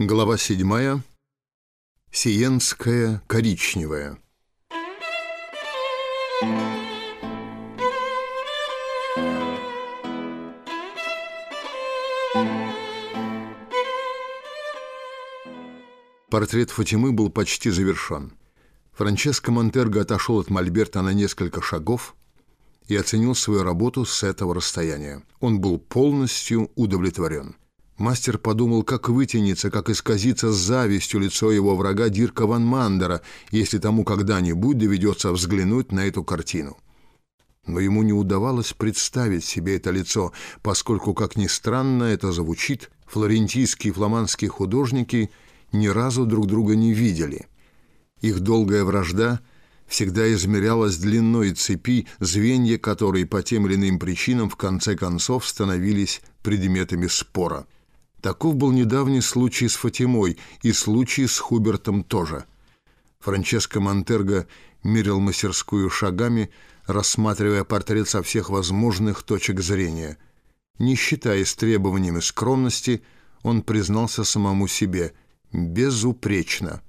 Глава седьмая. Сиенская коричневая. Портрет Фатимы был почти завершен. Франческо Монтерго отошел от Мольберта на несколько шагов и оценил свою работу с этого расстояния. Он был полностью удовлетворен. Мастер подумал, как вытянется, как исказится завистью лицо его врага Дирка Ван Мандера, если тому когда-нибудь доведется взглянуть на эту картину. Но ему не удавалось представить себе это лицо, поскольку, как ни странно это звучит, флорентийские и фламандские художники ни разу друг друга не видели. Их долгая вражда всегда измерялась длиной цепи, звенья которой по тем или иным причинам в конце концов становились предметами спора – Таков был недавний случай с Фатимой и случай с Хубертом тоже. Франческо Монтерго мерил мастерскую шагами, рассматривая портрет со всех возможных точек зрения. Не считаясь требованиями скромности, он признался самому себе «безупречно».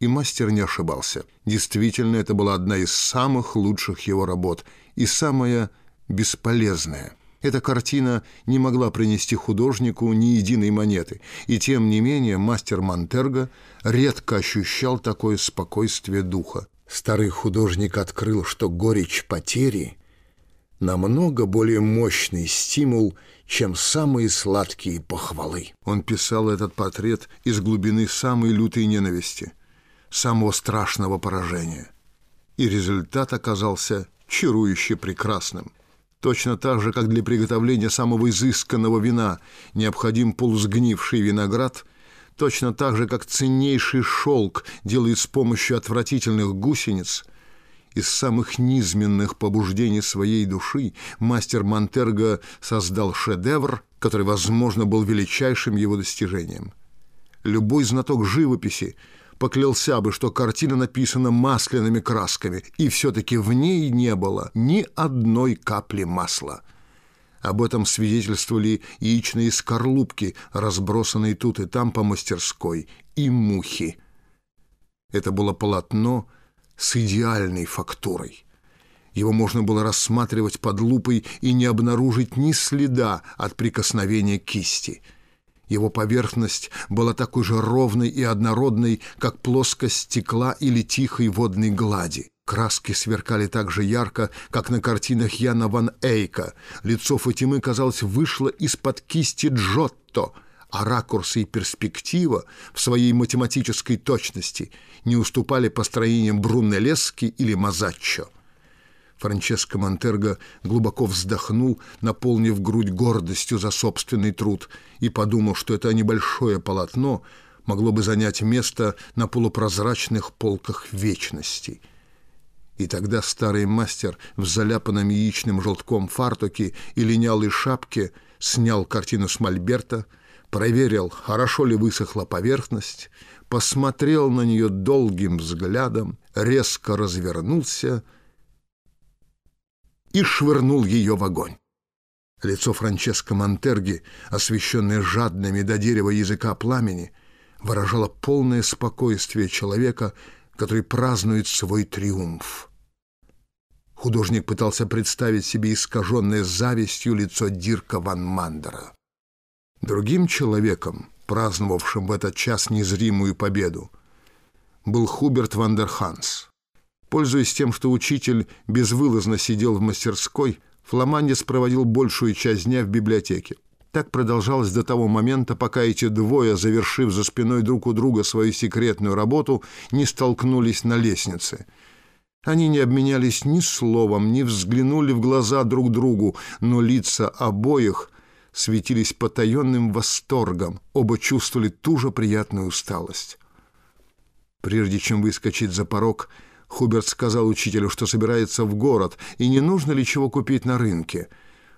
И мастер не ошибался. Действительно, это была одна из самых лучших его работ и самая бесполезная – эта картина не могла принести художнику ни единой монеты, и тем не менее мастер Монтерго редко ощущал такое спокойствие духа. Старый художник открыл, что горечь потери намного более мощный стимул, чем самые сладкие похвалы. Он писал этот портрет из глубины самой лютой ненависти, самого страшного поражения. И результат оказался чарующе прекрасным – Точно так же, как для приготовления самого изысканного вина необходим полусгнивший виноград, точно так же, как ценнейший шелк делает с помощью отвратительных гусениц, из самых низменных побуждений своей души мастер Монтерго создал шедевр, который, возможно, был величайшим его достижением. Любой знаток живописи поклялся бы, что картина написана масляными красками, и все-таки в ней не было ни одной капли масла. Об этом свидетельствовали яичные скорлупки, разбросанные тут и там по мастерской, и мухи. Это было полотно с идеальной фактурой. Его можно было рассматривать под лупой и не обнаружить ни следа от прикосновения кисти – его поверхность была такой же ровной и однородной, как плоскость стекла или тихой водной глади. Краски сверкали так же ярко, как на картинах Яна ван Эйка. Лицо Фатимы, казалось, вышло из-под кисти Джотто, а ракурсы и перспектива в своей математической точности не уступали построениям Брунеллески или Мазаччо. Франческо Монтерго глубоко вздохнул, наполнив грудь гордостью за собственный труд, и подумал, что это небольшое полотно могло бы занять место на полупрозрачных полках вечности. И тогда старый мастер в заляпанном яичным желтком фартуке и линялой шапке снял картину с мольберта, проверил, хорошо ли высохла поверхность, посмотрел на нее долгим взглядом, резко развернулся — и швырнул ее в огонь. Лицо Франческо Монтерги, освещенное жадными до дерева языками пламени, выражало полное спокойствие человека, который празднует свой триумф. Художник пытался представить себе искаженное завистью лицо Дирка ван Мандера. Другим человеком, праздновавшим в этот час незримую победу, был Хуберт Вандерханс. Пользуясь тем, что учитель безвылазно сидел в мастерской, фламандец проводил большую часть дня в библиотеке. Так продолжалось до того момента, пока эти двое, завершив за спиной друг у друга свою секретную работу, не столкнулись на лестнице. Они не обменялись ни словом, не взглянули в глаза друг другу, но лица обоих светились потаенным восторгом, оба чувствовали ту же приятную усталость. Прежде чем выскочить за порог, Хуберт сказал учителю, что собирается в город, и не нужно ли чего купить на рынке.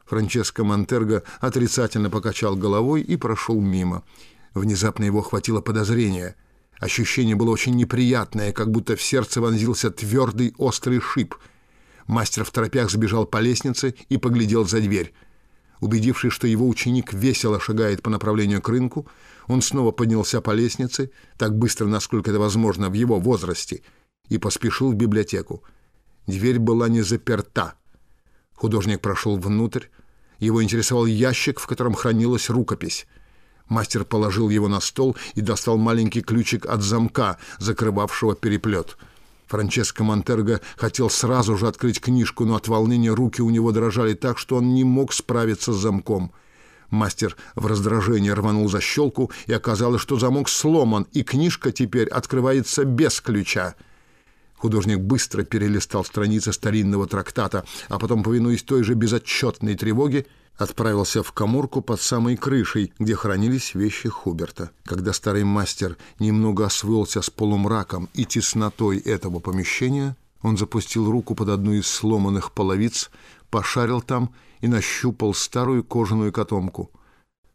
Франческо Монтерго отрицательно покачал головой и прошел мимо. Внезапно его охватило подозрение. Ощущение было очень неприятное, как будто в сердце вонзился твердый острый шип. Мастер в торопях сбежал по лестнице и поглядел за дверь. Убедившись, что его ученик весело шагает по направлению к рынку, он снова поднялся по лестнице, так быстро, насколько это возможно в его возрасте, и поспешил в библиотеку. Дверь была не заперта. Художник прошел внутрь. Его интересовал ящик, в котором хранилась рукопись. Мастер положил его на стол и достал маленький ключик от замка, закрывавшего переплет. Франческо Монтерго хотел сразу же открыть книжку, но от волнения руки у него дрожали так, что он не мог справиться с замком. Мастер в раздражении рванул защелку, и оказалось, что замок сломан, и книжка теперь открывается без ключа. Художник быстро перелистал страницы старинного трактата, а потом, повинуясь той же безотчетной тревоге, отправился в коморку под самой крышей, где хранились вещи Хуберта. Когда старый мастер немного освоился с полумраком и теснотой этого помещения, он запустил руку под одну из сломанных половиц, пошарил там и нащупал старую кожаную котомку.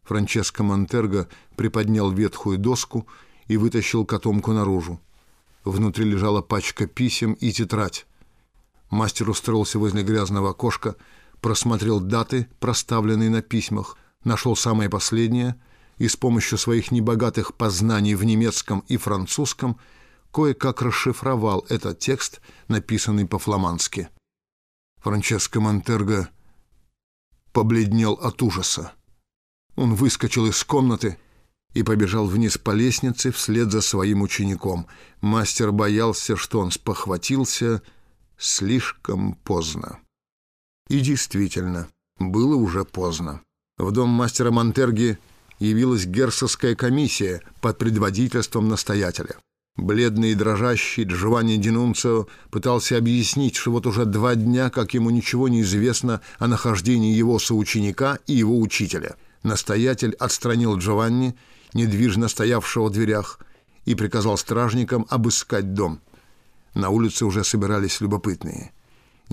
Франческо Монтерго приподнял ветхую доску и вытащил котомку наружу. Внутри лежала пачка писем и тетрадь. Мастер устроился возле грязного окошка, просмотрел даты, проставленные на письмах, нашел самое последнее и с помощью своих небогатых познаний в немецком и французском кое-как расшифровал этот текст, написанный по-фламандски. Франческо Монтерго побледнел от ужаса. Он выскочил из комнаты и побежал вниз по лестнице вслед за своим учеником. Мастер боялся, что он спохватился слишком поздно. И действительно, было уже поздно. В дом мастера Монтерги явилась герцогская комиссия под предводительством настоятеля. Бледный и дрожащий Джованни Динунцио пытался объяснить, что вот уже два дня, как ему ничего не известно о нахождении его соученика и его учителя. Настоятель отстранил Джованни, недвижно стоявшего в дверях, и приказал стражникам обыскать дом. На улице уже собирались любопытные –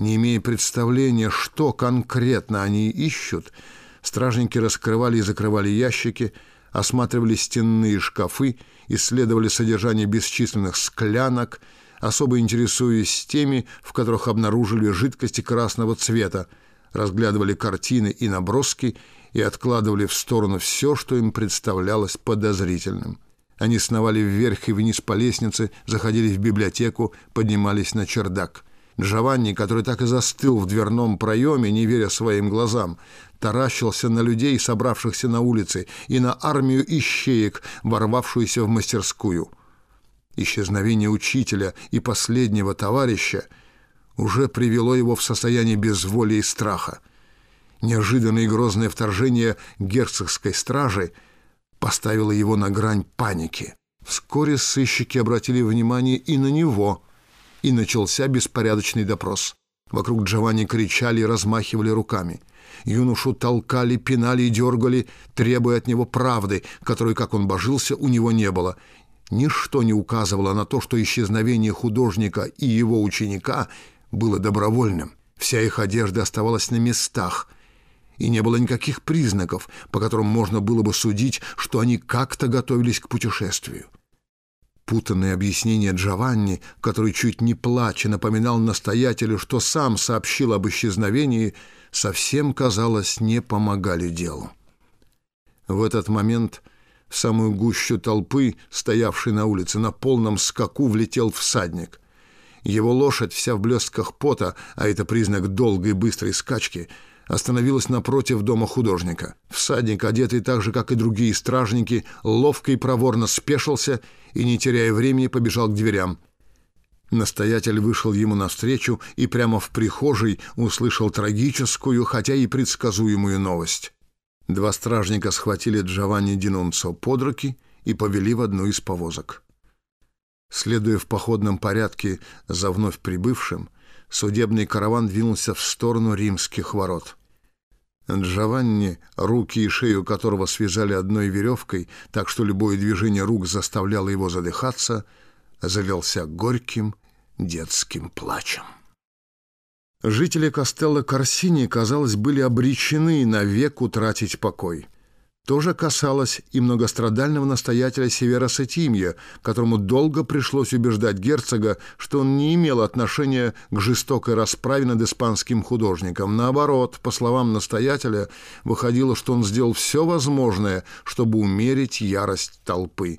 не имея представления, что конкретно они ищут, стражники раскрывали и закрывали ящики, осматривали стенные шкафы, исследовали содержание бесчисленных склянок, особо интересуясь теми, в которых обнаружили жидкости красного цвета, разглядывали картины и наброски и откладывали в сторону все, что им представлялось подозрительным. Они сновали вверх и вниз по лестнице, заходили в библиотеку, поднимались на чердак. Джованни, который так и застыл в дверном проеме, не веря своим глазам, таращился на людей, собравшихся на улице, и на армию ищеек, ворвавшуюся в мастерскую. Исчезновение учителя и последнего товарища уже привело его в состояние безволия и страха. Неожиданное и грозное вторжение герцогской стражи поставило его на грань паники. Вскоре сыщики обратили внимание и на него – и начался беспорядочный допрос. Вокруг Джованни кричали и размахивали руками. Юношу толкали, пинали и дергали, требуя от него правды, которой, как он божился, у него не было. Ничто не указывало на то, что исчезновение художника и его ученика было добровольным. Вся их одежда оставалась на местах, и не было никаких признаков, по которым можно было бы судить, что они как-то готовились к путешествию. Путанное объяснение Джованни, который чуть не плача напоминал настоятелю, что сам сообщил об исчезновении, совсем, казалось, не помогали делу. В этот момент в самую гущу толпы, стоявшей на улице, на полном скаку влетел всадник. Его лошадь, вся в блестках пота, а это признак долгой быстрой скачки — остановилась напротив дома художника. Всадник, одетый так же, как и другие стражники, ловко и проворно спешился и, не теряя времени, побежал к дверям. Настоятель вышел ему навстречу и прямо в прихожей услышал трагическую, хотя и предсказуемую новость. Два стражника схватили Джованни Динунцо под руки и повели в одну из повозок. Следуя в походном порядке за вновь прибывшим, судебный караван двинулся в сторону римских ворот. Джованни, руки и шею которого связали одной веревкой, так что любое движение рук заставляло его задыхаться, залился горьким детским плачем. Жители Костелло Корсини, казалось, были обречены навек утратить покой. То же касалось и многострадального настоятеля Севера Сетимья, которому долго пришлось убеждать герцога, что он не имел отношения к жестокой расправе над испанским художником. Наоборот, по словам настоятеля, выходило, что он сделал все возможное, чтобы умерить ярость толпы.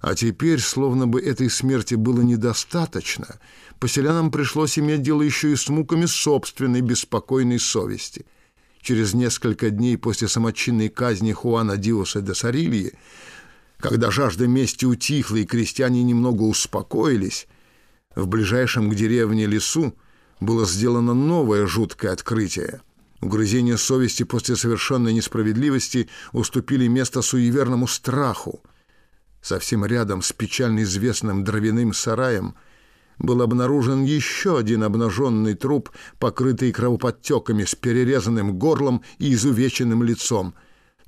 А теперь, словно бы этой смерти было недостаточно, поселянам пришлось иметь дело еще и с муками собственной беспокойной совести – через несколько дней после самочинной казни Хуана Диоса де Сарильи, когда жажда мести утихла и крестьяне немного успокоились, в ближайшем к деревне лесу было сделано новое жуткое открытие. Угрызения совести после совершенной несправедливости уступили место суеверному страху. Совсем рядом с печально известным дровяным сараем – был обнаружен еще один обнаженный труп, покрытый кровоподтеками, с перерезанным горлом и изувеченным лицом,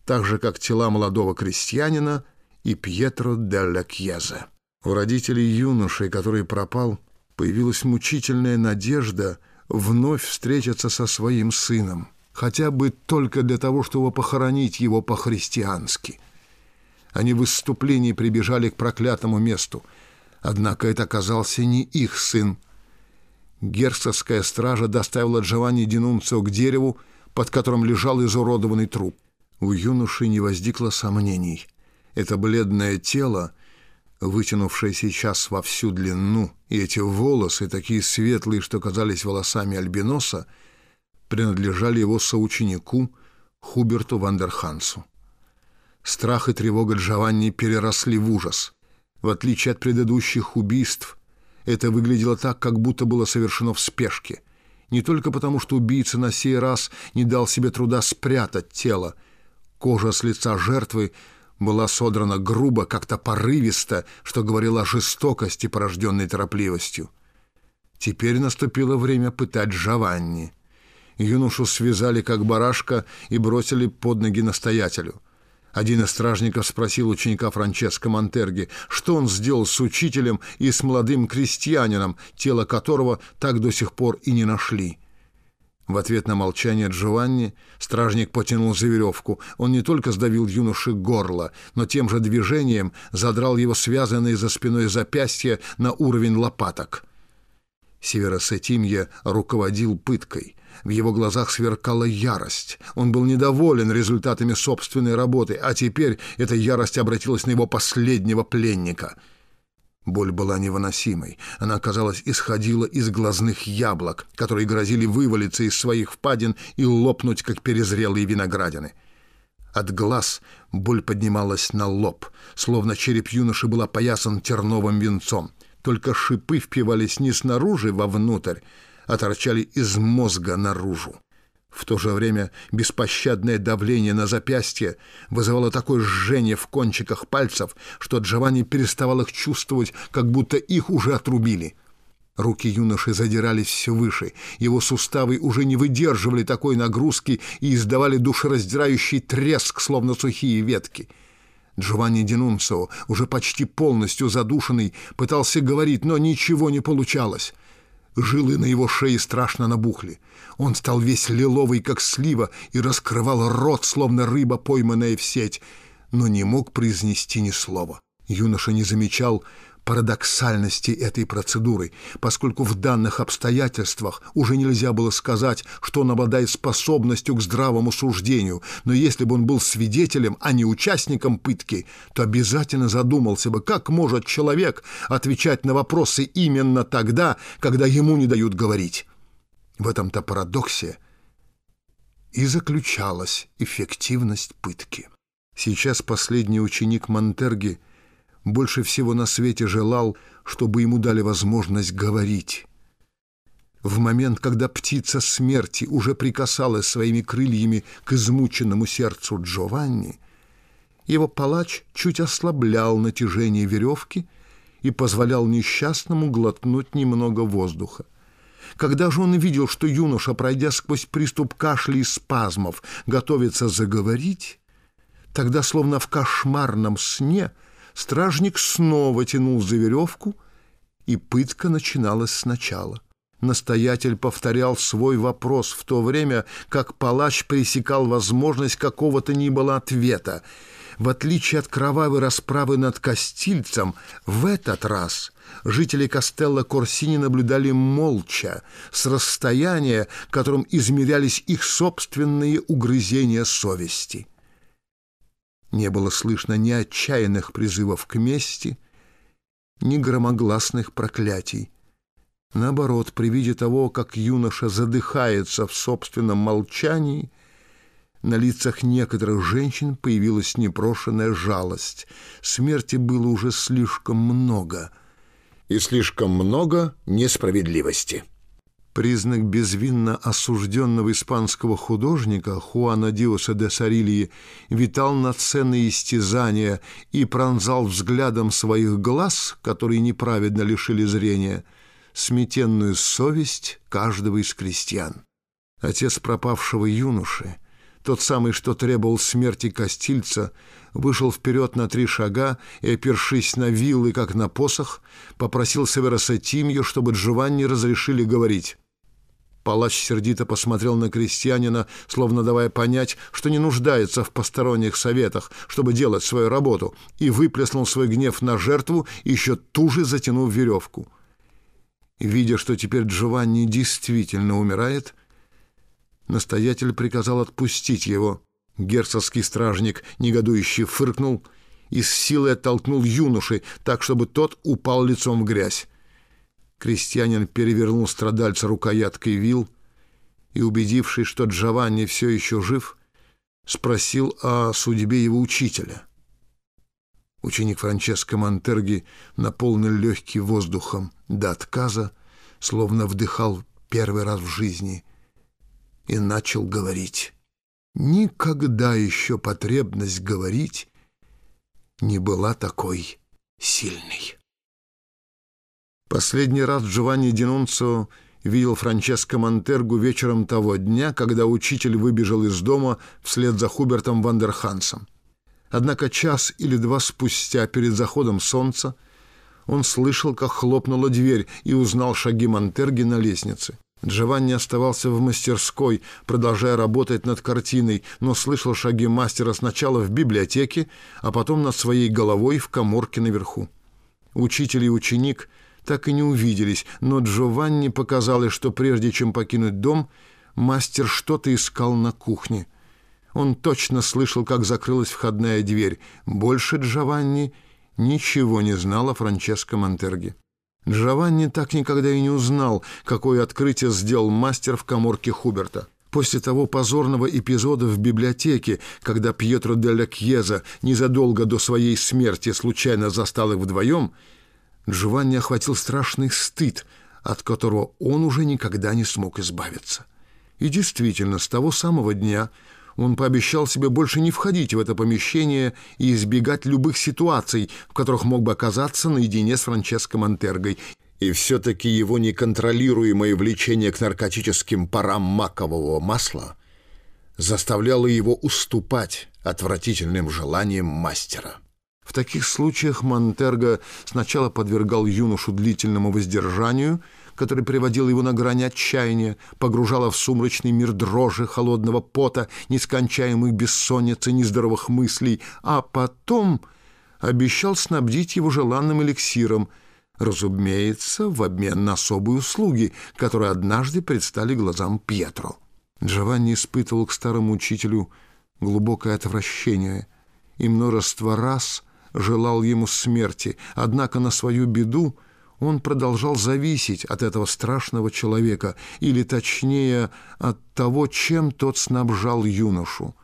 так же, как тела молодого крестьянина и Пьетро делла Кьезе. У родителей юноши, который пропал, появилась мучительная надежда вновь встретиться со своим сыном, хотя бы только для того, чтобы похоронить его по-христиански. Они в выступлении прибежали к проклятому месту — Однако это оказался не их сын. Герцогская стража доставила Джованни Динунцио к дереву, под которым лежал изуродованный труп. У юноши не возникло сомнений. Это бледное тело, вытянувшее сейчас во всю длину, и эти волосы, такие светлые, что казались волосами альбиноса, принадлежали его соученику Хуберту Вандерхансу. Страх и тревога Джованни переросли в ужас. В отличие от предыдущих убийств, это выглядело так, как будто было совершено в спешке. Не только потому, что убийца на сей раз не дал себе труда спрятать тело. Кожа с лица жертвы была содрана грубо, как-то порывисто, что говорило о жестокости, порожденной торопливостью. Теперь наступило время пытать Джованни. Юношу связали, как барашка, и бросили под ноги настоятелю. Один из стражников спросил ученика Франческо Монтерги, что он сделал с учителем и с молодым крестьянином, тело которого так до сих пор и не нашли. В ответ на молчание Джованни стражник потянул за веревку. Он не только сдавил юноши горло, но тем же движением задрал его связанные за спиной запястья на уровень лопаток. Северосетимья руководил пыткой. В его глазах сверкала ярость. Он был недоволен результатами собственной работы, а теперь эта ярость обратилась на его последнего пленника. Боль была невыносимой. Она, казалось, исходила из глазных яблок, которые грозили вывалиться из своих впадин и лопнуть, как перезрелые виноградины. От глаз боль поднималась на лоб, словно череп юноши был опоясан терновым венцом. Только шипы впивались не снаружи вовнутрь, а торчали из мозга наружу. В то же время беспощадное давление на запястье вызывало такое жжение в кончиках пальцев, что Джованни переставал их чувствовать, как будто их уже отрубили. Руки юноши задирались все выше, его суставы уже не выдерживали такой нагрузки и издавали душераздирающий треск, словно сухие ветки. Джованни Динунцио, уже почти полностью задушенный, пытался говорить, но ничего не получалось. Жилы на его шее страшно набухли. Он стал весь лиловый, как слива, и раскрывал рот, словно рыба, пойманная в сеть, но не мог произнести ни слова. Юноша не замечал, парадоксальности этой процедуры, поскольку в данных обстоятельствах уже нельзя было сказать, что он обладает способностью к здравому суждению, но если бы он был свидетелем, а не участником пытки, то обязательно задумался бы, как может человек отвечать на вопросы именно тогда, когда ему не дают говорить. В этом-то парадоксе и заключалась эффективность пытки. Сейчас последний ученик Монтерги – больше всего на свете желал, чтобы ему дали возможность говорить. В момент, когда птица смерти уже прикасалась своими крыльями к измученному сердцу Джованни, его палач чуть ослаблял натяжение веревки и позволял несчастному глотнуть немного воздуха. Когда же он видел, что юноша, пройдя сквозь приступ кашля и спазмов, готовится заговорить, тогда, словно в кошмарном сне, — Стражник снова тянул за веревку, и пытка начиналась сначала. Настоятель повторял свой вопрос в то время, как палач пресекал возможность какого-то ни было ответа. В отличие от кровавой расправы над Кастильцем, в этот раз жители Костелла Корсини наблюдали молча, с расстояния, которым измерялись их собственные угрызения совести. Не было слышно ни отчаянных призывов к мести, ни громогласных проклятий. Наоборот, при виде того, как юноша задыхается в собственном молчании, на лицах некоторых женщин появилась непрошенная жалость. Смерти было уже слишком много. И слишком много несправедливости. Признак безвинно осужденного испанского художника Хуана Диоса де Сарильи витал над сценой истязания и пронзал взглядом своих глаз, которые неправедно лишили зрения – сметенную совесть каждого из крестьян. Отец пропавшего юноши, тот самый, что требовал смерти Костильца, вышел вперед на три шага и, опершись на вилы, как на посох, попросил Северосатимью, чтобы Джованни разрешили говорить. Палач сердито посмотрел на крестьянина, словно давая понять, что не нуждается в посторонних советах, чтобы делать свою работу, и выплеснул свой гнев на жертву, еще туже затянув веревку. Видя, что теперь Джованни действительно умирает, настоятель приказал отпустить его. Герцогский стражник, негодующий, фыркнул и с силой оттолкнул юношей, так, чтобы тот упал лицом в грязь. Крестьянин перевернул страдальца рукояткой вил и, убедившись, что Джованни все еще жив, спросил о судьбе его учителя. Ученик Франческо Монтерги наполнил легкий воздухом до отказа, словно вдыхал первый раз в жизни, и начал говорить. Никогда еще потребность говорить не была такой сильной. Последний раз Джованни Динунцо видел Франческо Монтергу вечером того дня, когда учитель выбежал из дома вслед за Хубертом Вандерхансом. Однако час или два спустя, перед заходом солнца, он слышал, как хлопнула дверь и узнал шаги Монтерги на лестнице. Джованни оставался в мастерской, продолжая работать над картиной, но слышал шаги мастера сначала в библиотеке, а потом над своей головой в коморке наверху. Учитель и ученик так и не увиделись, но Джованни показалось, что прежде чем покинуть дом, мастер что-то искал на кухне. Он точно слышал, как закрылась входная дверь. Больше Джованни ничего не знал о Франческо Монтерге. Джованни так никогда и не узнал, какое открытие сделал мастер в коморке Хуберта. После того позорного эпизода в библиотеке, когда Пьетро де ла Кьеза незадолго до своей смерти случайно застал их вдвоем, Джованни охватил страшный стыд, от которого он уже никогда не смог избавиться. И действительно, с того самого дня он пообещал себе больше не входить в это помещение и избегать любых ситуаций, в которых мог бы оказаться наедине с Франческо Монтергой. И все-таки его неконтролируемое влечение к наркотическим парам макового масла заставляло его уступать отвратительным желаниям мастера. В таких случаях Монтерго сначала подвергал юношу длительному воздержанию – который приводил его на грань отчаяния, погружала в сумрачный мир дрожи, холодного пота, нескончаемых бессонниц и нездоровых мыслей, а потом обещал снабдить его желанным эликсиром, разумеется, в обмен на особые услуги, которые однажды предстали глазам Пьетро. Джованни испытывал к старому учителю глубокое отвращение и множество раз желал ему смерти, однако на свою беду он продолжал зависеть от этого страшного человека, или точнее от того, чем тот снабжал юношу.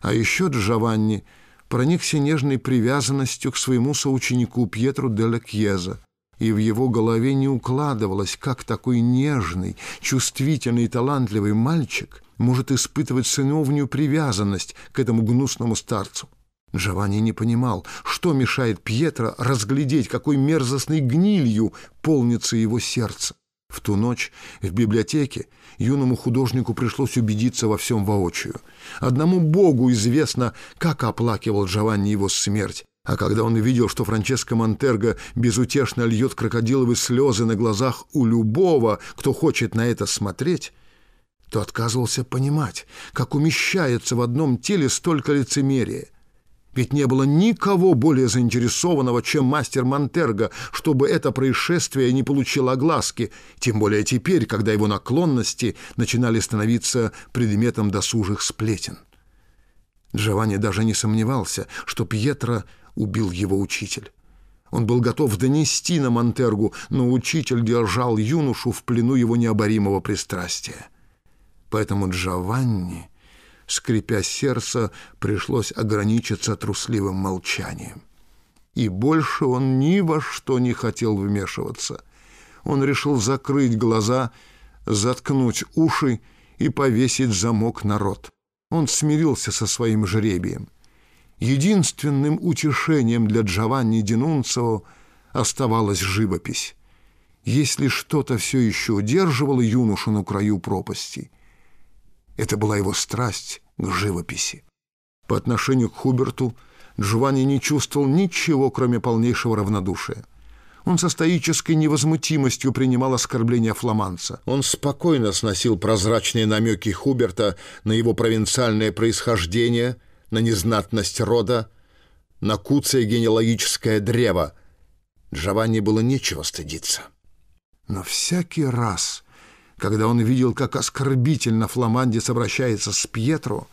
А еще Джованни проникся нежной привязанностью к своему соученику Пьетру де ла Кьеза, и в его голове не укладывалось, как такой нежный, чувствительный и талантливый мальчик может испытывать сыновнюю привязанность к этому гнусному старцу. Джованни не понимал, что мешает Пьетро разглядеть, какой мерзостной гнилью полнится его сердце. В ту ночь в библиотеке юному художнику пришлось убедиться во всем воочию. Одному Богу известно, как оплакивал Джованни его смерть, А когда он увидел, что Франческо Монтерго безутешно льет крокодиловые слезы на глазах у любого, кто хочет на это смотреть, то отказывался понимать, как умещается в одном теле столько лицемерия. Ведь не было никого более заинтересованного, чем мастер Монтерго, чтобы это происшествие не получило огласки, тем более теперь, когда его наклонности начинали становиться предметом досужих сплетен. Джованни даже не сомневался, что Пьетро убил его учитель. Он был готов донести на Монтергу, но учитель держал юношу в плену его необоримого пристрастия. Поэтому Джованни, скрипя сердце, пришлось ограничиться трусливым молчанием. И больше он ни во что не хотел вмешиваться. Он решил закрыть глаза, заткнуть уши и повесить замок на рот. Он смирился со своим жребием. Единственным утешением для Джованни Динунцио оставалась живопись. Если что-то все еще удерживало юношу на краю пропасти, это была его страсть к живописи. По отношению к Хуберту Джованни не чувствовал ничего, кроме полнейшего равнодушия. Он со стоической невозмутимостью принимал оскорбления фламанца. Он спокойно сносил прозрачные намеки Хуберта на его провинциальное происхождение, на незнатность рода, на куцее генеалогическое древо. Джованни было нечего стыдиться. Но всякий раз, когда он видел, как оскорбительно фламандец обращается с Пьетро,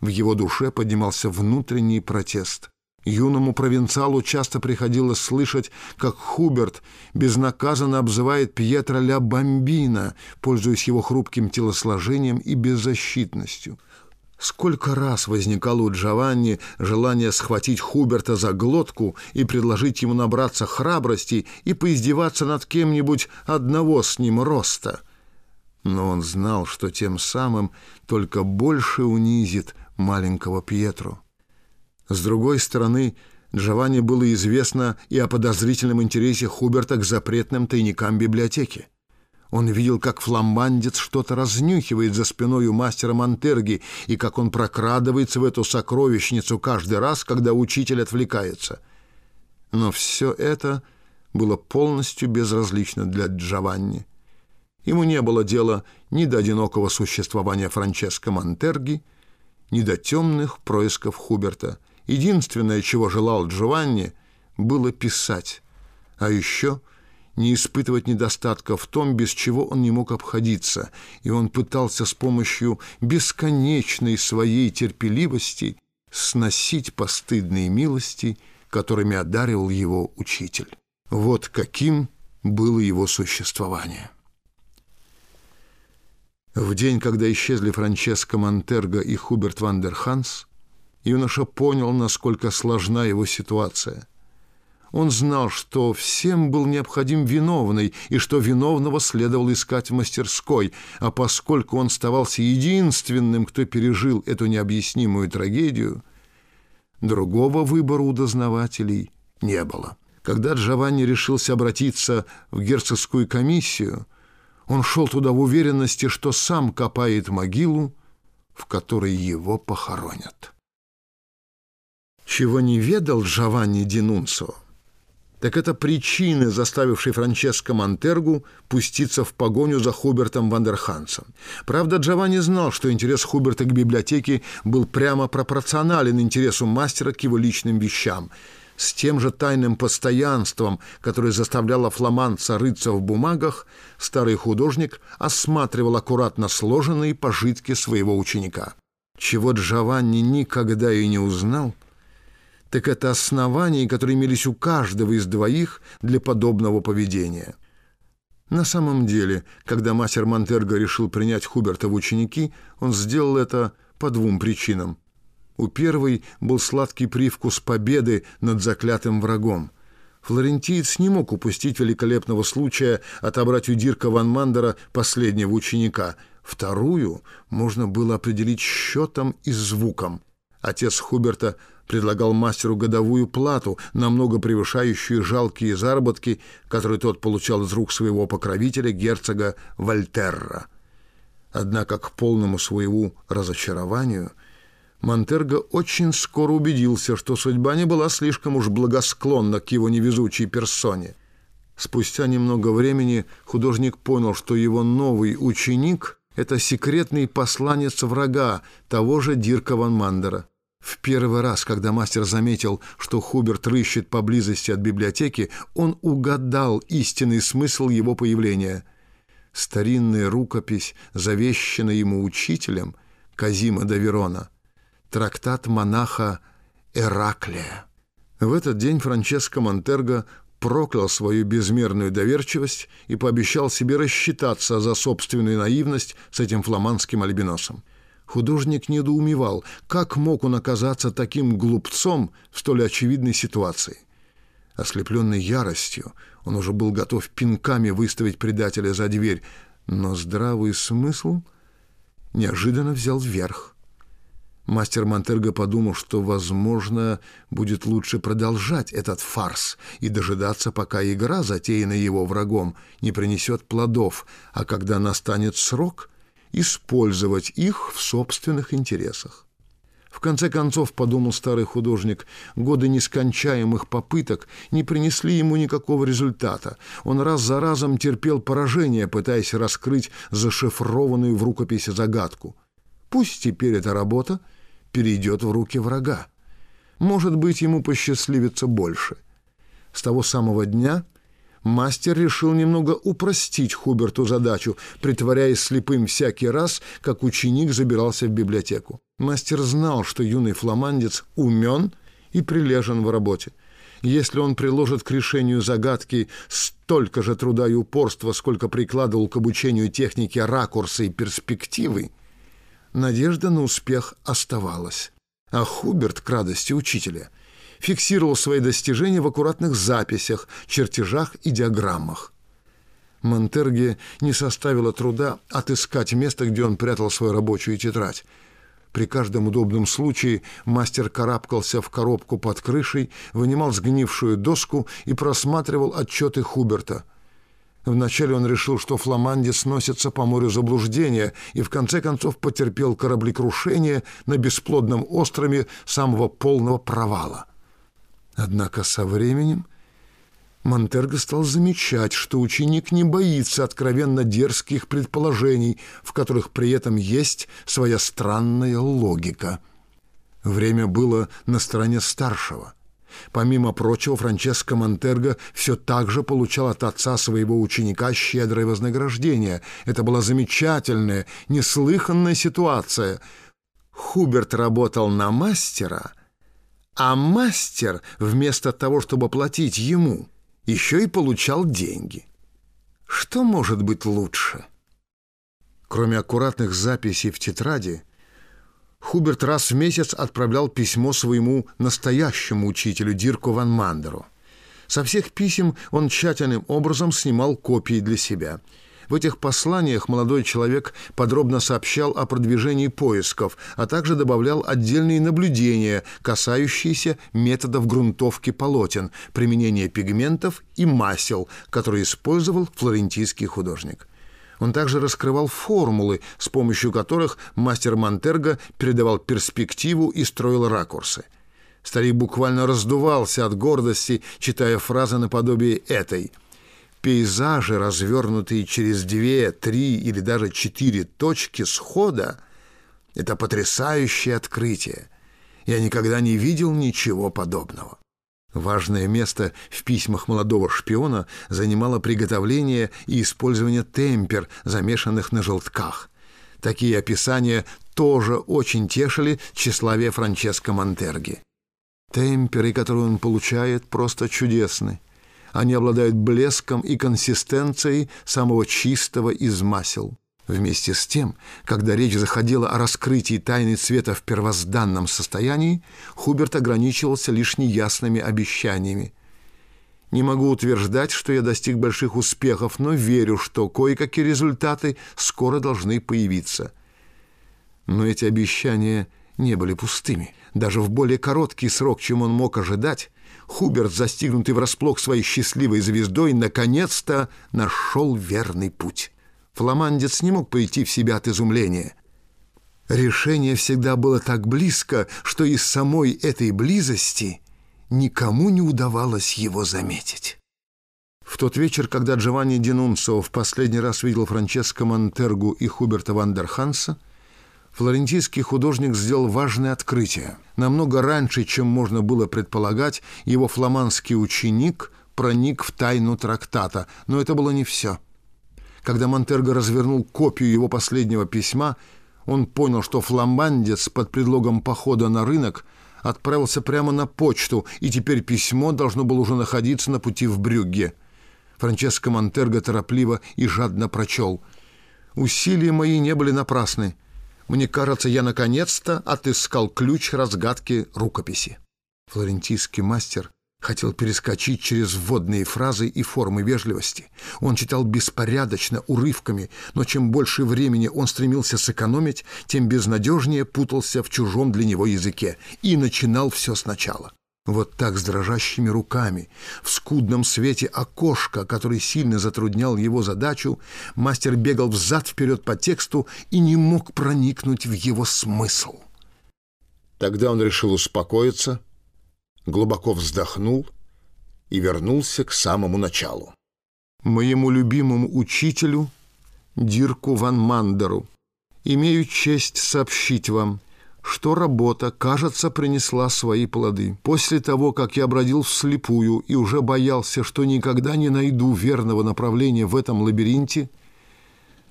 в его душе поднимался внутренний протест. Юному провинциалу часто приходилось слышать, как Хуберт безнаказанно обзывает Пьетро ля Бомбина, пользуясь его хрупким телосложением и беззащитностью. Сколько раз возникало у Джованни желание схватить Хуберта за глотку и предложить ему набраться храбрости и поиздеваться над кем-нибудь одного с ним роста. Но он знал, что тем самым только больше унизит маленького Пьетро. С другой стороны, Джованни было известно и о подозрительном интересе Хуберта к запретным тайникам библиотеки. Он видел, как фламбандец что-то разнюхивает за спиной у мастера Монтерги и как он прокрадывается в эту сокровищницу каждый раз, когда учитель отвлекается. Но все это было полностью безразлично для Джованни. Ему не было дела ни до одинокого существования Франческо Монтерги, ни до темных происков Хуберта — Единственное, чего желал Джованни, было писать, а еще не испытывать недостатка в том, без чего он не мог обходиться, и он пытался с помощью бесконечной своей терпеливости сносить постыдные милости, которыми одаривал его учитель. Вот каким было его существование. В день, когда исчезли Франческо Монтерга и Хуберт Вандерханс, юноша понял, насколько сложна его ситуация. Он знал, что всем был необходим виновный, и что виновного следовало искать в мастерской, а поскольку он оставался единственным, кто пережил эту необъяснимую трагедию, другого выбора у дознавателей не было. Когда Джованни решился обратиться в герцогскую комиссию, он шел туда в уверенности, что сам копает могилу, в которой его похоронят. Чего не ведал Джованни Динунцо, так это причины, заставившие Франческо Монтергу пуститься в погоню за Хубертом Вандерхансом. Правда, Джованни знал, что интерес Хуберта к библиотеке был прямо пропорционален интересу мастера к его личным вещам. С тем же тайным постоянством, которое заставляло фламандца рыться в бумагах, старый художник осматривал аккуратно сложенные пожитки своего ученика. Чего Джованни никогда и не узнал – так это основания, которые имелись у каждого из двоих для подобного поведения. На самом деле, когда мастер Монтерго решил принять Хуберта в ученики, он сделал это по двум причинам. У первой был сладкий привкус победы над заклятым врагом. Флорентиец не мог упустить великолепного случая отобрать у Дирка Ван Мандера последнего ученика. Вторую можно было определить счетом и звуком. Отец Хуберта предлагал мастеру годовую плату, намного превышающую жалкие заработки, которые тот получал из рук своего покровителя, герцога Вольтерра. Однако к полному своему разочарованию Монтерго очень скоро убедился, что судьба не была слишком уж благосклонна к его невезучей персоне. Спустя немного времени художник понял, что его новый ученик — это секретный посланец врага, того же Дирка ван Мандера. В первый раз, когда мастер заметил, что Хуберт рыщет поблизости от библиотеки, он угадал истинный смысл его появления. Старинная рукопись, завещанная ему учителем, Казима де Верона, трактат монаха Эраклия. В этот день Франческо Монтерго проклял свою безмерную доверчивость и пообещал себе рассчитаться за собственную наивность с этим фламандским альбиносом. Художник недоумевал, как мог он оказаться таким глупцом в столь очевидной ситуации. Ослепленный яростью, он уже был готов пинками выставить предателя за дверь, но здравый смысл неожиданно взял вверх. Мастер Монтерго подумал, что, возможно, будет лучше продолжать этот фарс и дожидаться, пока игра, затеянная его врагом, не принесет плодов, а когда настанет срок — использовать их в собственных интересах. В конце концов, подумал старый художник, годы нескончаемых попыток не принесли ему никакого результата. Он раз за разом терпел поражение, пытаясь раскрыть зашифрованную в рукописи загадку. Пусть теперь эта работа перейдет в руки врага. Может быть, ему посчастливится больше. С того самого дня мастер решил немного упростить Хуберту задачу, притворяясь слепым всякий раз, как ученик забирался в библиотеку. Мастер знал, что юный фламандец умен и прилежен в работе. Если он приложит к решению загадки столько же труда и упорства, сколько прикладывал к обучению техники ракурса и перспективы, надежда на успех оставалась. А Хуберт, к радости учителя, фиксировал свои достижения в аккуратных записях, чертежах и диаграммах. Монтерге не составило труда отыскать место, где он прятал свою рабочую тетрадь. При каждом удобном случае мастер карабкался в коробку под крышей, вынимал сгнившую доску и просматривал отчеты Хуберта. Вначале он решил, что фламандец носится по морю заблуждения и в конце концов потерпел кораблекрушение на бесплодном острове самого полного провала. Однако со временем Монтерго стал замечать, что ученик не боится откровенно дерзких предположений, в которых при этом есть своя странная логика. Время было на стороне старшего. Помимо прочего, Франческо Монтерго все так же получал от отца своего ученика щедрое вознаграждение. Это была замечательная, неслыханная ситуация. Хуберт работал на мастера — а мастер, вместо того, чтобы платить ему, еще и получал деньги. Что может быть лучше? Кроме аккуратных записей в тетради, Хуберт раз в месяц отправлял письмо своему настоящему учителю Дирку ван Мандеру. Со всех писем он тщательным образом снимал копии для себя – в этих посланиях молодой человек подробно сообщал о продвижении поисков, а также добавлял отдельные наблюдения, касающиеся методов грунтовки полотен, применения пигментов и масел, которые использовал флорентийский художник. Он также раскрывал формулы, с помощью которых мастер Монтерго передавал перспективу и строил ракурсы. Старик буквально раздувался от гордости, читая фразы наподобие этой – пейзажи, развернутые через две, три или даже четыре точки схода, это потрясающее открытие. Я никогда не видел ничего подобного. Важное место в письмах молодого шпиона занимало приготовление и использование темпер, замешанных на желтках. Такие описания тоже очень тешили тщеславие Франческо Монтерги. Темперы, которые он получает, просто чудесны. Они обладают блеском и консистенцией самого чистого из масел. Вместе с тем, когда речь заходила о раскрытии тайны цвета в первозданном состоянии, Хуберт ограничивался лишь неясными обещаниями. Не могу утверждать, что я достиг больших успехов, но верю, что кое-какие результаты скоро должны появиться. Но эти обещания не были пустыми. Даже в более короткий срок, чем он мог ожидать, Хуберт, застигнутый врасплох своей счастливой звездой, наконец-то нашел верный путь. Фламандец не мог пойти в себя от изумления. Решение всегда было так близко, что из самой этой близости никому не удавалось его заметить. В тот вечер, когда Джованни Динунцо в последний раз видел Франческо Монтергу и Хуберта Вандерханса, флорентийский художник сделал важное открытие. Намного раньше, чем можно было предполагать, его фламандский ученик проник в тайну трактата, но это было не все. Когда Монтерго развернул копию его последнего письма, он понял, что фламандец под предлогом похода на рынок отправился прямо на почту, и теперь письмо должно было уже находиться на пути в Брюгге. Франческо Монтерго торопливо и жадно прочел. «Усилия мои не были напрасны. Мне кажется, я наконец-то отыскал ключ разгадки рукописи». Флорентийский мастер хотел перескочить через вводные фразы и формы вежливости. Он читал беспорядочно, урывками, но чем больше времени он стремился сэкономить, тем безнадежнее путался в чужом для него языке и начинал все сначала. Вот так с дрожащими руками, в скудном свете окошка, который сильно затруднял его задачу, мастер бегал взад-вперед по тексту и не мог проникнуть в его смысл. Тогда он решил успокоиться, глубоко вздохнул и вернулся к самому началу. Моему любимому учителю Дирку Ван Мандеру имею честь сообщить вам, что работа, кажется, принесла свои плоды. После того, как я бродил вслепую и уже боялся, что никогда не найду верного направления в этом лабиринте,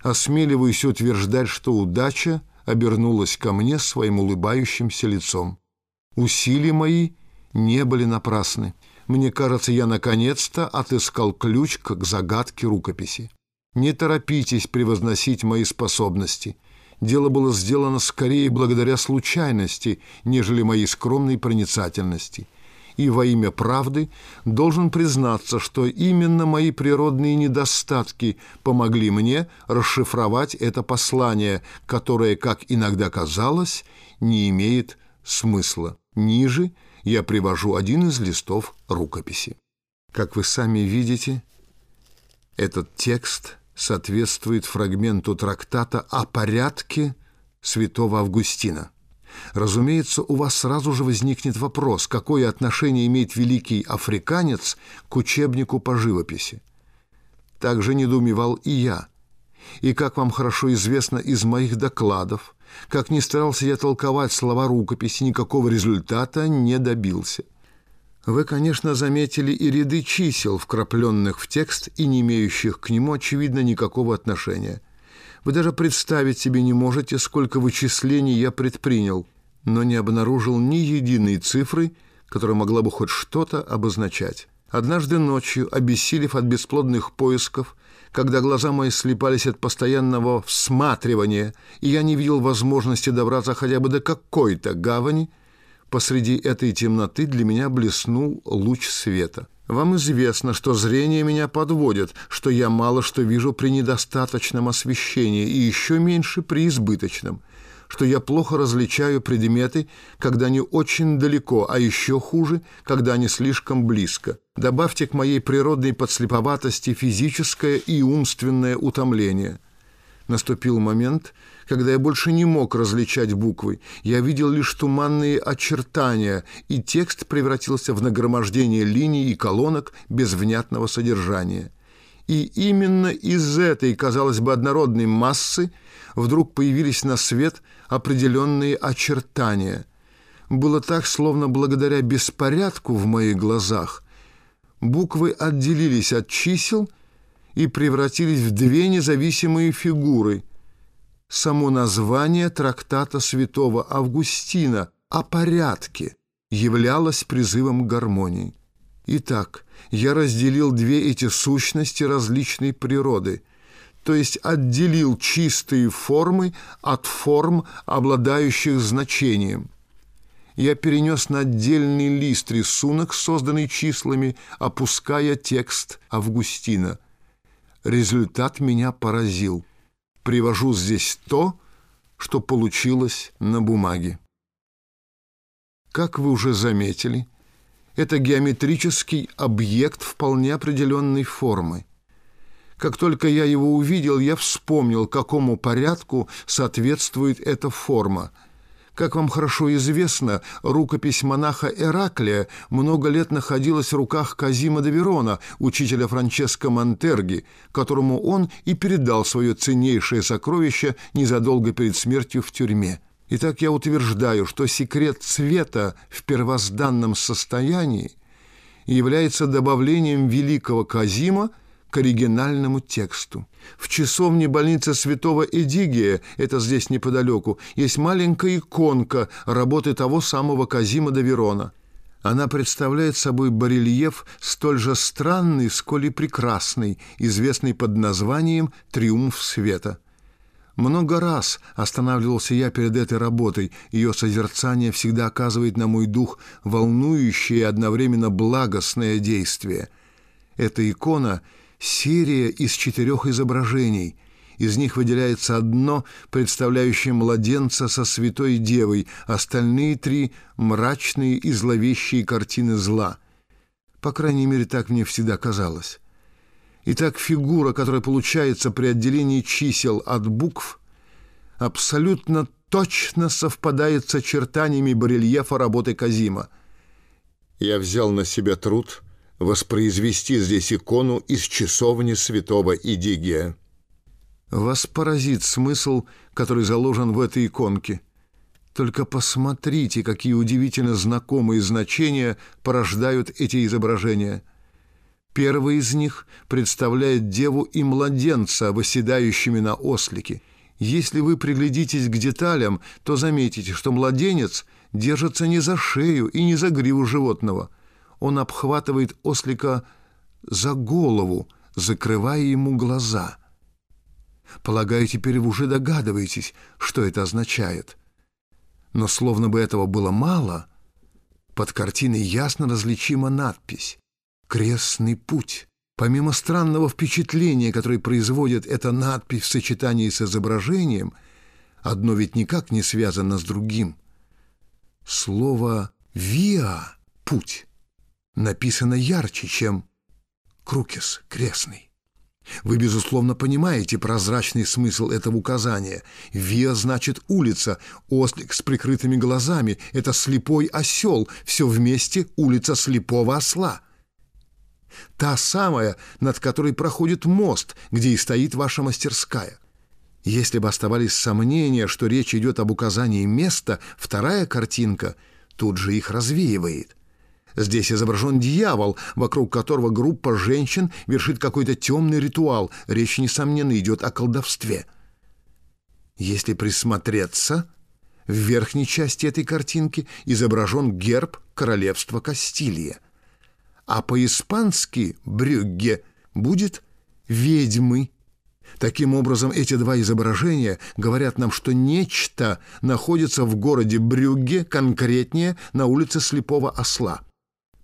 осмеливаюсь утверждать, что удача обернулась ко мне своим улыбающимся лицом. Усилия мои не были напрасны. Мне кажется, я наконец-то отыскал ключ к загадке рукописи. Не торопитесь превозносить мои способности – дело было сделано скорее благодаря случайности, нежели моей скромной проницательности. И во имя правды должен признаться, что именно мои природные недостатки помогли мне расшифровать это послание, которое, как иногда казалось, не имеет смысла. Ниже я привожу один из листов рукописи. Как вы сами видите, этот текст – соответствует фрагменту трактата о порядке святого Августина. Разумеется, у вас сразу же возникнет вопрос, какое отношение имеет великий африканец к учебнику по живописи. Также недоумевал и я. И, как вам хорошо известно из моих докладов, как ни старался я толковать слова рукописи, никакого результата не добился – вы, конечно, заметили и ряды чисел, вкрапленных в текст и не имеющих к нему, очевидно, никакого отношения. Вы даже представить себе не можете, сколько вычислений я предпринял, но не обнаружил ни единой цифры, которая могла бы хоть что-то обозначать. Однажды ночью, обессилев от бесплодных поисков, когда глаза мои слепались от постоянного всматривания, и я не видел возможности добраться хотя бы до какой-то гавани, посреди этой темноты для меня блеснул луч света. Вам известно, что зрение меня подводит, что я мало что вижу при недостаточном освещении и еще меньше при избыточном, что я плохо различаю предметы, когда они очень далеко, а еще хуже, когда они слишком близко. Добавьте к моей природной подслеповатости физическое и умственное утомление. Наступил момент, когда я больше не мог различать буквы. Я видел лишь туманные очертания, и текст превратился в нагромождение линий и колонок без внятного содержания. И именно из этой, казалось бы, однородной массы вдруг появились на свет определенные очертания. Было так, словно благодаря беспорядку в моих глазах буквы отделились от чисел и превратились в две независимые фигуры – Само название трактата святого Августина о порядке являлось призывом к гармонии. Итак, я разделил две эти сущности различной природы, то есть отделил чистые формы от форм, обладающих значением. Я перенес на отдельный лист рисунок, созданный числами, опуская текст Августина. Результат меня поразил – привожу здесь то, что получилось на бумаге. Как вы уже заметили, это геометрический объект вполне определенной формы. Как только я его увидел, я вспомнил, какому порядку соответствует эта форма. Как вам хорошо известно, рукопись монаха Эраклия много лет находилась в руках Казима де Верона, учителя Франческо Монтерги, которому он и передал свое ценнейшее сокровище незадолго перед смертью в тюрьме. Итак, я утверждаю, что секрет цвета в первозданном состоянии является добавлением великого Казима – к оригинальному тексту. В часовне больницы святого Эдигия, это здесь неподалеку, есть маленькая иконка работы того самого Казима де Верона. Она представляет собой барельеф столь же странный, сколь и прекрасный, известный под названием «Триумф света». Много раз останавливался я перед этой работой. Ее созерцание всегда оказывает на мой дух волнующее и одновременно благостное действие. Эта икона — серия из четырех изображений. Из них выделяется одно, представляющее младенца со святой девой, остальные три — мрачные и зловещие картины зла. По крайней мере, так мне всегда казалось. Итак, фигура, которая получается при отделении чисел от букв, абсолютно точно совпадает с очертаниями барельефа работы Казима. Я взял на себя труд — воспроизвести здесь икону из часовни святого Идигия. Вас поразит смысл, который заложен в этой иконке. Только посмотрите, какие удивительно знакомые значения порождают эти изображения. Первый из них представляет деву и младенца, восседающими на ослике. Если вы приглядитесь к деталям, то заметите, что младенец держится не за шею и не за гриву животного – он обхватывает ослика за голову, закрывая ему глаза. Полагаю, теперь вы уже догадываетесь, что это означает. Но словно бы этого было мало, под картиной ясно различима надпись «Крестный путь». Помимо странного впечатления, которое производит эта надпись в сочетании с изображением, одно ведь никак не связано с другим. Слово «виа» — «путь» написано ярче, чем «крукес» — «крестный». Вы, безусловно, понимаете прозрачный смысл этого указания. «Виа» значит «улица», «ослик» с прикрытыми глазами — это слепой осел, все вместе улица слепого осла. Та самая, над которой проходит мост, где и стоит ваша мастерская. Если бы оставались сомнения, что речь идет об указании места, вторая картинка тут же их развеивает — Здесь изображен дьявол, вокруг которого группа женщин вершит какой-то темный ритуал. Речь, несомненно, идет о колдовстве. Если присмотреться, в верхней части этой картинки изображен герб королевства Кастилия. А по-испански «брюгге» будет «ведьмы». Таким образом, эти два изображения говорят нам, что нечто находится в городе Брюгге, конкретнее на улице Слепого Осла.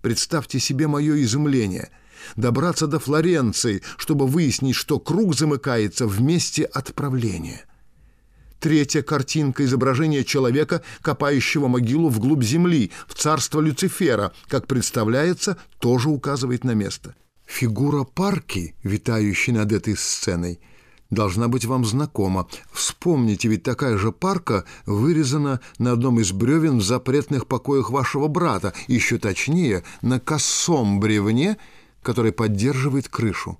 Представьте себе мое изумление. Добраться до Флоренции, чтобы выяснить, что круг замыкается в месте отправления. Третья картинка изображения человека, копающего могилу вглубь земли, в царство Люцифера, как представляется, тоже указывает на место. Фигура парки, витающей над этой сценой – должна быть вам знакома. Вспомните, ведь такая же парка вырезана на одном из бревен в запретных покоях вашего брата, еще точнее, на косом бревне, который поддерживает крышу.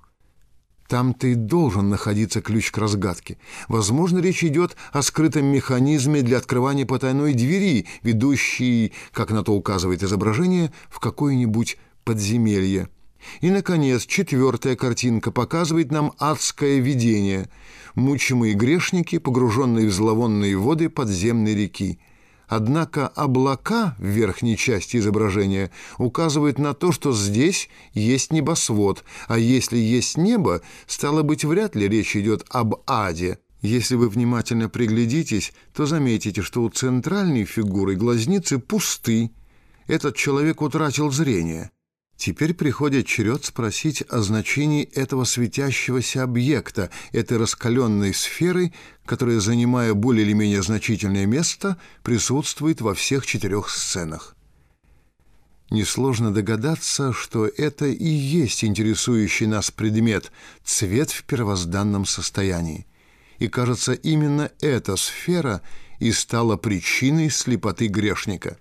Там-то и должен находиться ключ к разгадке. Возможно, речь идет о скрытом механизме для открывания потайной двери, ведущей, как на то указывает изображение, в какое-нибудь подземелье. И, наконец, четвертая картинка показывает нам адское видение. Мучимые грешники, погруженные в зловонные воды подземной реки. Однако облака в верхней части изображения указывают на то, что здесь есть небосвод, а если есть небо, стало быть, вряд ли речь идет об аде. Если вы внимательно приглядитесь, то заметите, что у центральной фигуры глазницы пусты. Этот человек утратил зрение. Теперь приходит черед спросить о значении этого светящегося объекта, этой раскаленной сферы, которая, занимая более или менее значительное место, присутствует во всех четырех сценах. Несложно догадаться, что это и есть интересующий нас предмет — цвет в первозданном состоянии. И, кажется, именно эта сфера и стала причиной слепоты грешника.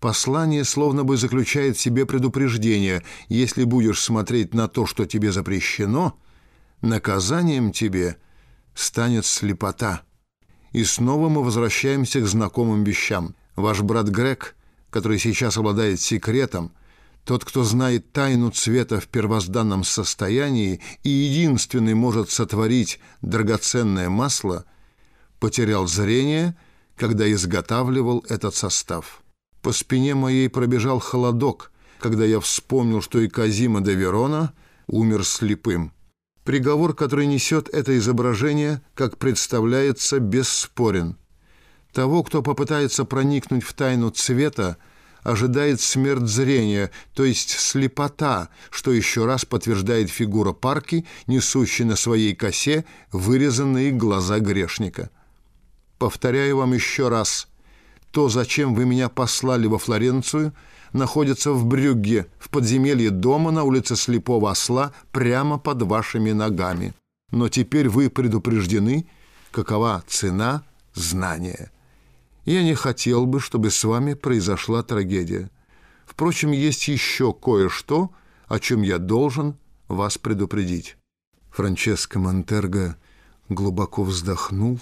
Послание словно бы заключает в себе предупреждение. Если будешь смотреть на то, что тебе запрещено, наказанием тебе станет слепота. И снова мы возвращаемся к знакомым вещам. Ваш брат Грег — который сейчас обладает секретом, тот, кто знает тайну цвета в первозданном состоянии и единственный может сотворить драгоценное масло, потерял зрение, когда изготавливал этот состав. По спине моей пробежал холодок, когда я вспомнил, что и Казима де Верона умер слепым. Приговор, который несет это изображение, как представляется, бесспорен. Того, кто попытается проникнуть в тайну цвета, ожидает смерть зрения, то есть слепота, что еще раз подтверждает фигура парки, несущей на своей косе вырезанные глаза грешника. Повторяю вам еще раз. То, зачем вы меня послали во Флоренцию, находится в Брюгге, в подземелье дома на улице Слепого Осла, прямо под вашими ногами. Но теперь вы предупреждены, какова цена знания». Я не хотел бы, чтобы с вами произошла трагедия. Впрочем, есть еще кое-что, о чем я должен вас предупредить». Франческо Монтерго глубоко вздохнул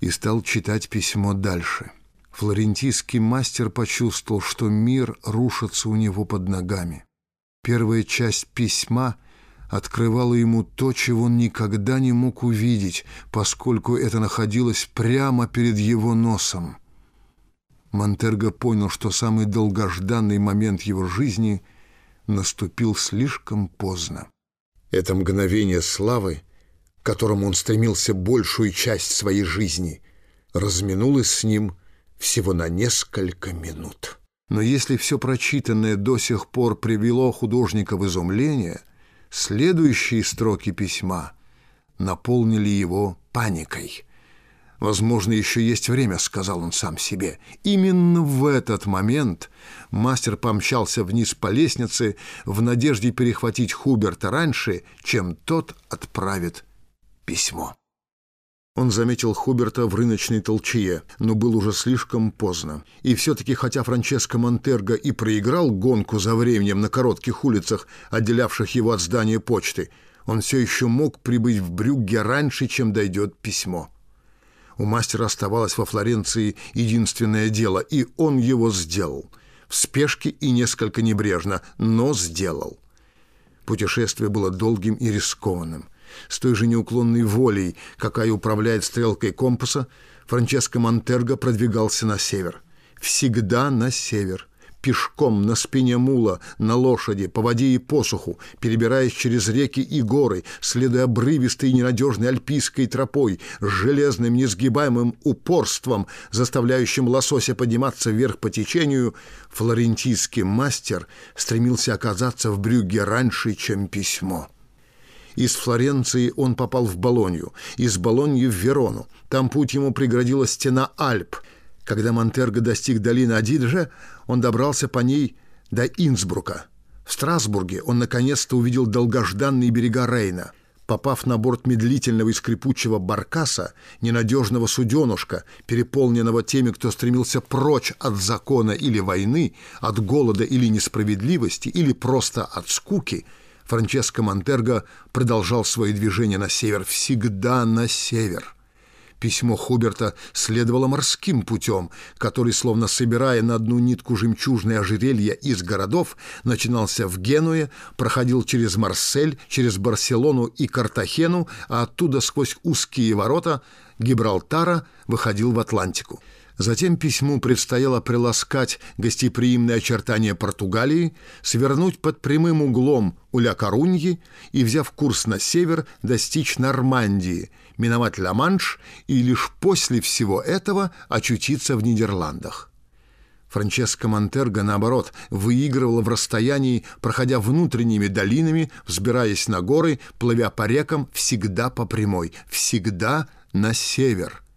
и стал читать письмо дальше. Флорентийский мастер почувствовал, что мир рушится у него под ногами. Первая часть письма — открывало ему то, чего он никогда не мог увидеть, поскольку это находилось прямо перед его носом. Монтерго понял, что самый долгожданный момент его жизни наступил слишком поздно. Это мгновение славы, к которому он стремился большую часть своей жизни, разминулось с ним всего на несколько минут. Но если все прочитанное до сих пор привело художника в изумление, Следующие строки письма наполнили его паникой. «Возможно, еще есть время», — сказал он сам себе. Именно в этот момент мастер помчался вниз по лестнице в надежде перехватить Хуберта раньше, чем тот отправит письмо. Он заметил Хуберта в рыночной толчье, но был уже слишком поздно. И все-таки, хотя Франческо Монтерго и проиграл гонку за временем на коротких улицах, отделявших его от здания почты, он все еще мог прибыть в Брюгге раньше, чем дойдет письмо. У мастера оставалось во Флоренции единственное дело, и он его сделал. В спешке и несколько небрежно, но сделал. Путешествие было долгим и рискованным – с той же неуклонной волей, какая управляет стрелкой компаса, Франческо Монтерго продвигался на север. Всегда на север. Пешком, на спине мула, на лошади, по воде и посуху, перебираясь через реки и горы, следуя обрывистой и ненадежной альпийской тропой, с железным несгибаемым упорством, заставляющим лосося подниматься вверх по течению, флорентийский мастер стремился оказаться в Брюгге раньше, чем письмо. Из Флоренции он попал в Болонью, из Болоньи в Верону. Там путь ему преградила стена Альп. Когда Монтерго достиг долины Адидже, он добрался по ней до Инсбрука. В Страсбурге он наконец-то увидел долгожданные берега Рейна. Попав на борт медлительного и скрипучего баркаса, ненадежного суденушка, переполненного теми, кто стремился прочь от закона или войны, от голода или несправедливости, или просто от скуки – Франческо Монтерго продолжал свои движения на север, всегда на север. Письмо Хуберта следовало морским путем, который, словно собирая на одну нитку жемчужное ожерелье из городов, начинался в Генуе, проходил через Марсель, через Барселону и Картахену, а оттуда сквозь узкие ворота Гибралтара выходил в Атлантику. Затем письму предстояло приласкать гостеприимные очертания Португалии, свернуть под прямым углом у Ля-Коруньи и, взяв курс на север, достичь Нормандии, миновать Ла-Манш и лишь после всего этого очутиться в Нидерландах. Франческо Монтерго, наоборот, выигрывала в расстоянии, проходя внутренними долинами, взбираясь на горы, плывя по рекам, всегда по прямой, всегда на север –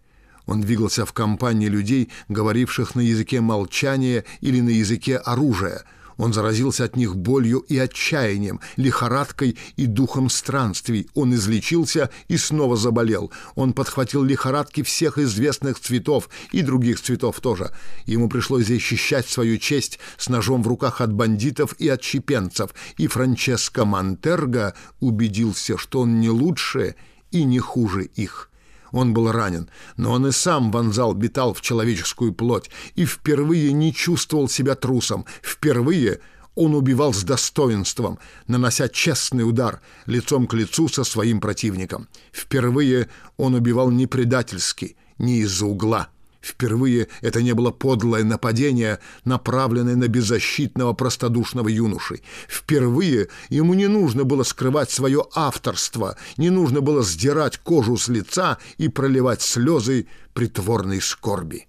Он двигался в компании людей, говоривших на языке молчания или на языке оружия – он заразился от них болью и отчаянием, лихорадкой и духом странствий. Он излечился и снова заболел. Он подхватил лихорадки всех известных цветов и других цветов тоже. Ему пришлось защищать свою честь с ножом в руках от бандитов и отщепенцев. И Франческо Монтерго убедился, что он не лучше и не хуже их. Он был ранен, но он и сам вонзал металл в человеческую плоть и впервые не чувствовал себя трусом. Впервые он убивал с достоинством, нанося честный удар лицом к лицу со своим противником. Впервые он убивал не предательски, не из-за угла. Впервые это не было подлое нападение, направленное на беззащитного простодушного юноши. Впервые ему не нужно было скрывать свое авторство, не нужно было сдирать кожу с лица и проливать слезы притворной скорби.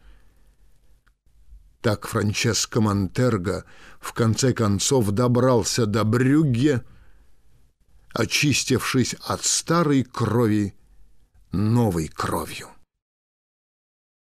Так Франческо Монтерго в конце концов добрался до Брюгге, очистившись от старой крови новой кровью.